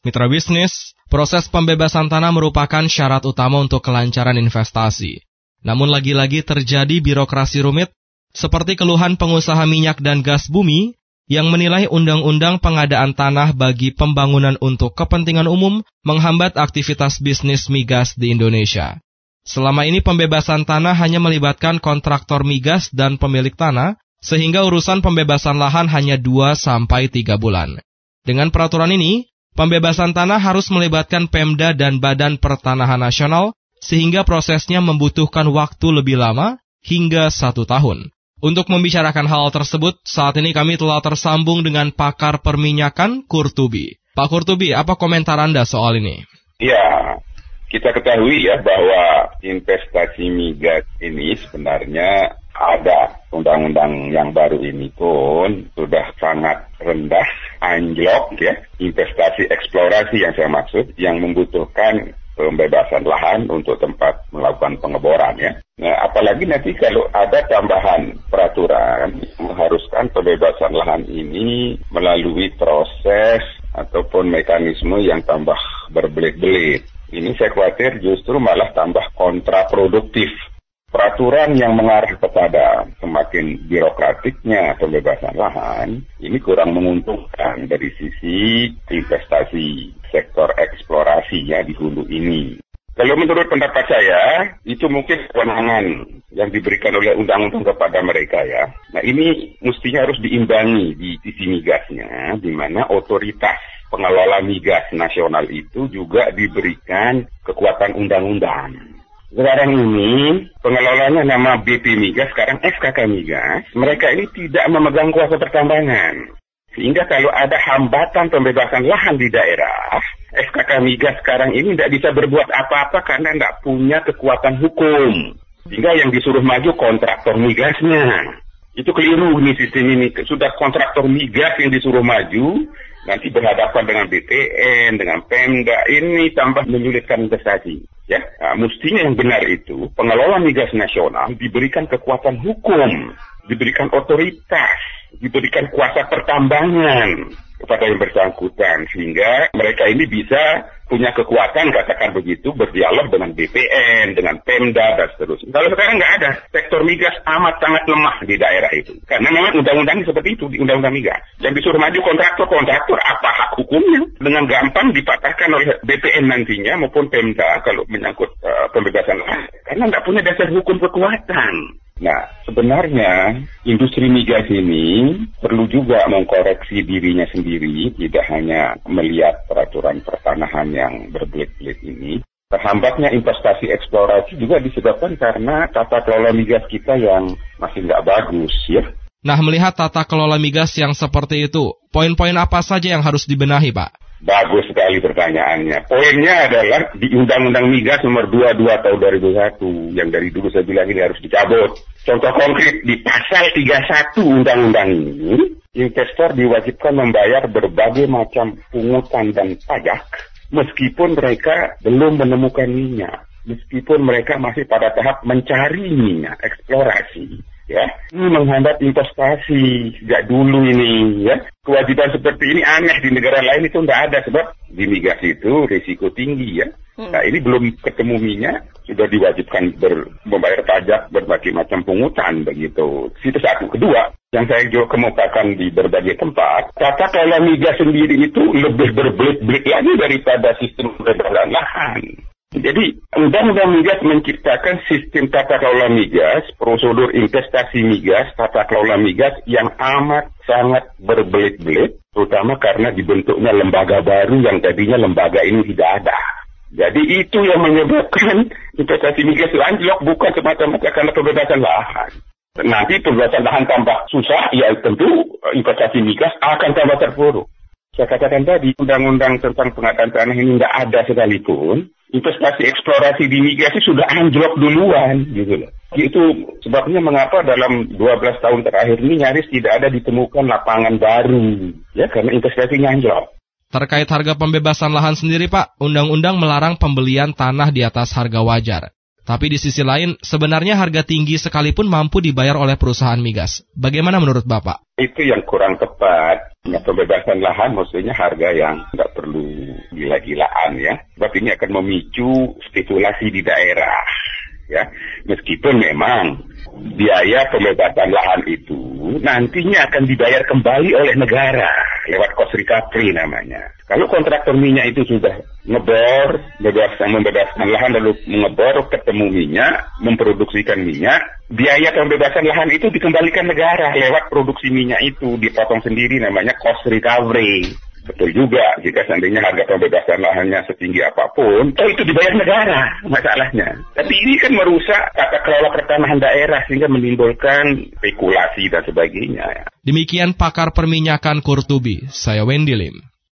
Mitra bisnis, proses pembebasan tanah merupakan syarat utama untuk kelancaran investasi. Namun lagi-lagi terjadi birokrasi rumit, seperti keluhan pengusaha minyak dan gas bumi yang menilai undang-undang pengadaan tanah bagi pembangunan untuk kepentingan umum menghambat aktivitas bisnis migas di Indonesia. Selama ini pembebasan tanah hanya melibatkan kontraktor migas dan pemilik tanah, sehingga urusan pembebasan lahan hanya 2 sampai 3 bulan. Dengan peraturan ini, pembebasan tanah harus melibatkan Pemda dan Badan Pertanahan Nasional, sehingga prosesnya membutuhkan waktu lebih lama hingga satu tahun. Untuk membicarakan hal tersebut, saat ini kami telah tersambung dengan pakar perminyakan Kurtubi. Pak Kurtubi, apa komentar Anda soal ini? Ya, kita ketahui ya bahwa investasi migas ini sebenarnya ada undang-undang yang baru ini pun sudah sangat rendah, anjlok ya, investasi eksplorasi yang saya maksud, yang membutuhkan pembebasan lahan untuk tempat melakukan pengeboran ya. Nah, apalagi nanti kalau ada tambahan peraturan mengharuskan pembebasan lahan ini melalui proses ataupun mekanisme yang tambah berbelit-belit. Ini saya khawatir justru malah tambah kontraproduktif. Peraturan yang mengarah kepada semakin birokratiknya pembebasan lahan ini kurang menguntungkan dari sisi investasi sektor eksplorasi ya di hulu ini. Kalau menurut pendapat saya, itu mungkin kewenangan yang diberikan oleh undang-undang kepada mereka ya. Nah ini mestinya harus diimbangi di sisi migasnya, di mana otoritas pengelola migas nasional itu juga diberikan kekuatan undang-undang. Sekarang ini pengelolanya nama BP Migas, sekarang SKK Migas. Mereka ini tidak memegang kuasa pertambangan. Sehingga kalau ada hambatan pembebasan lahan di daerah, SKK Migas sekarang ini tidak bisa berbuat apa-apa karena tidak punya kekuatan hukum. Sehingga yang disuruh maju kontraktor migasnya. Itu keliru nih sistem ini. Sudah kontraktor migas yang disuruh maju, nanti berhadapan dengan BTN, dengan Pemda, ini tambah menyulitkan investasi. Ya, nah, mestinya yang benar itu pengelola migas nasional diberikan kekuatan hukum, diberikan otoritas, diberikan kuasa pertambangan kepada yang bersangkutan sehingga mereka ini bisa punya kekuatan katakan begitu berdialog dengan BPN, dengan Pemda dan seterusnya. Kalau sekarang nggak ada, sektor migas amat sangat lemah di daerah itu. Karena memang undang-undang seperti itu di undang-undang migas. Yang disuruh maju kontraktor-kontraktor apa hak hukumnya? Dengan gampang dipatahkan oleh BPN nantinya maupun Pemda kalau menyangkut uh, pembebasan lahan. Karena nggak punya dasar hukum kekuatan. Nah, sebenarnya industri migas ini perlu juga mengkoreksi dirinya sendiri, tidak hanya melihat peraturan pertanahan yang berbelit-belit ini. Terhambatnya investasi eksplorasi juga disebabkan karena tata kelola migas kita yang masih nggak bagus, ya. Nah, melihat tata kelola migas yang seperti itu, poin-poin apa saja yang harus dibenahi, Pak? Bagus sekali pertanyaannya. Poinnya adalah di Undang-Undang Migas nomor 22 tahun 2001 yang dari dulu saya bilang ini harus dicabut. Contoh konkret di pasal 31 Undang-Undang ini, investor diwajibkan membayar berbagai macam pungutan dan pajak meskipun mereka belum menemukan minyak, meskipun mereka masih pada tahap mencari minyak, eksplorasi ya. Ini menghambat investasi sejak dulu ini ya. Kewajiban seperti ini aneh di negara lain itu tidak ada sebab di migas itu risiko tinggi ya. Hmm. nah ini belum ketemu minyak sudah diwajibkan ber, membayar pajak berbagai macam pungutan begitu. Itu satu kedua yang saya juga kemukakan di berbagai tempat tata kelola migas sendiri itu lebih berbelit-belit lagi daripada sistem pembebasan lahan jadi, Undang-Undang Migas menciptakan sistem tata kelola migas, prosedur investasi migas, tata kelola migas yang amat sangat berbelit-belit, terutama karena dibentuknya lembaga baru yang tadinya lembaga ini tidak ada. Jadi itu yang menyebabkan investasi migas itu anjlok bukan semata-mata karena pembebasan lahan. Nanti pembebasan lahan tambah susah, ya tentu investasi migas akan tambah terpuruk. Saya katakan tadi, undang-undang tentang pengadaan tanah ini tidak ada sekalipun, investasi eksplorasi di migrasi sudah anjlok duluan gitu loh. Itu sebabnya mengapa dalam 12 tahun terakhir ini nyaris tidak ada ditemukan lapangan baru ya karena investasinya anjlok. Terkait harga pembebasan lahan sendiri Pak, undang-undang melarang pembelian tanah di atas harga wajar. Tapi di sisi lain, sebenarnya harga tinggi sekalipun mampu dibayar oleh perusahaan migas. Bagaimana menurut Bapak? Itu yang kurang tepat. Ya, pembebasan lahan maksudnya harga yang tidak perlu gila-gilaan ya. Sebab ini akan memicu spekulasi di daerah ya. Meskipun memang biaya pembebasan lahan itu nantinya akan dibayar kembali oleh negara lewat cost recovery namanya. Kalau kontraktor minyak itu sudah ngebor, bebaskan, membebaskan lahan lalu mengebor, ketemu minyak, memproduksikan minyak, biaya pembebasan lahan itu dikembalikan negara lewat produksi minyak itu dipotong sendiri namanya cost recovery. Betul juga, jika seandainya harga pembebasan lahannya setinggi apa pun, oh itu dibayar negara masalahnya. Tapi ini kan merusak tata kelola pertanahan daerah sehingga menimbulkan spekulasi dan sebagainya. Demikian pakar perminyakan Kurtubi, saya Wendy Lim.